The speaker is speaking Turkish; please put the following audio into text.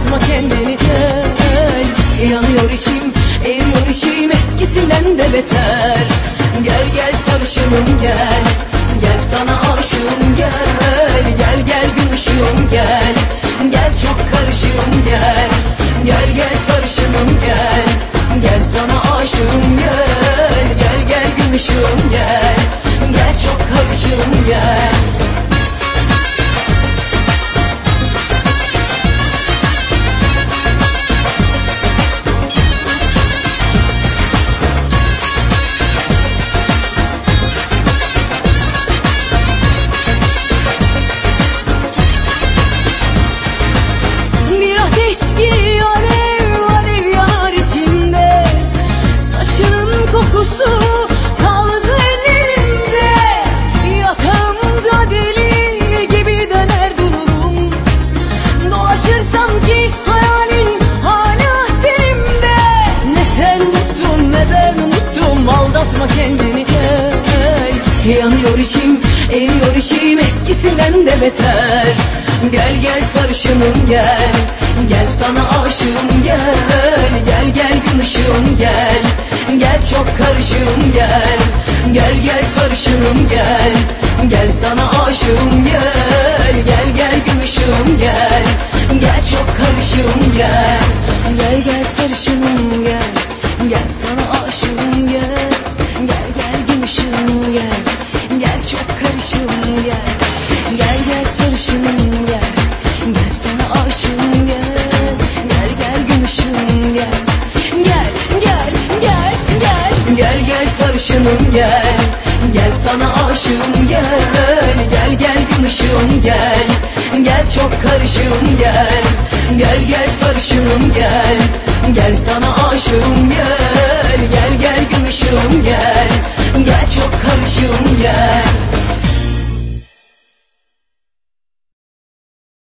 Atma kendini gel. Yanıyor içim eriyor içim. Eskisinden de beter. Gel gel sarışınım gel. Gel sana aşığım gel. Gel gel gün gel. Gel çok karışığım gel. Gel gel sarışınım gel. Gel sana aşığım gel. Gel gel gün gel. Gel çok karışığım gel. Unuttum aldatma kendini. Gel Yanıyor içim eriyor içim eskisinden de beter. Gel gel sarışınım gel Gel sana aşığım gel. Gel gel gümüşüm gel Gel çok karışım gel. Gel gel sarışınım gel Gel sana aşığım gel. Gel gel gümüşüm gel Gel çok karışım gel. Gel gel sarışınım Gel karışım gel. Gel sarışınım gel. Gel sana aşığım gel. Gel gel gümüşüm gel. Gel gel gel gel. Gel gel sarışınım gel. Gel sana aşığım gel. Gel gel gümüşüm gel. Gel çok karışım gel. Gel gel sarışınım gel. Gel sana aşığım gel. Gel gel gümüşüm gel. Gel çok karışım gel